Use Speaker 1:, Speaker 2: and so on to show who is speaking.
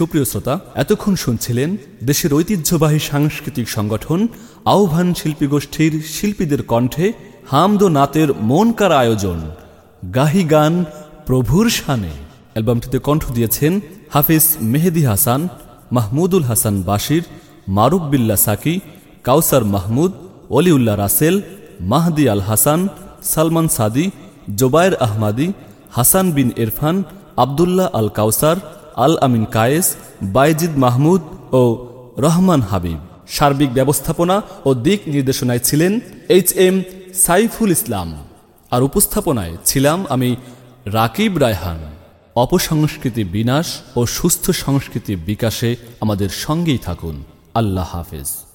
Speaker 1: সুপ্রিয় শ্রোতা, এতক্ষণ শুনছিলেন দেশের ঐতিহ্যবাহী সাংস্কৃতিক সংগঠন আহ্বান শিল্পী গোষ্ঠীর শিল্পীদের কণ্ঠে হামদ নাতের মনকার আয়োজন, গাহি গান প্রভুর শানে। অ্যালবামটিতে কণ্ঠ দিয়েছেন হাফিজ মেহেদি হাসান, মাহমুদুল হাসান বাশির, মারুফ বিল্লা সাকি, কাউসার মাহমুদ, অলিউল্লাহ রাসেল, মাহদি আল হাসান, সালমান সাদি, জোবায়ের আহমাদি, হাসান বিন ইরফান আবদুল্লাহ আল কাউসার আল আমিন কায়েস, বাইজিদ মাহমুদ ও রহমান হাবিব। সার্বিক ব্যবস্থাপনা ও দিক নির্দেশনায় ছিলেন এইচ এম সাইফুল ইসলাম। আর উপস্থাপনায় ছিলাম আমি রাকিব রায়হান। অপসংস্কৃতি বিনাশ ও সুস্থ সংস্কৃতি বিকাশে আমাদের সঙ্গেই থাকুন। আল্লাহ হাফেজ।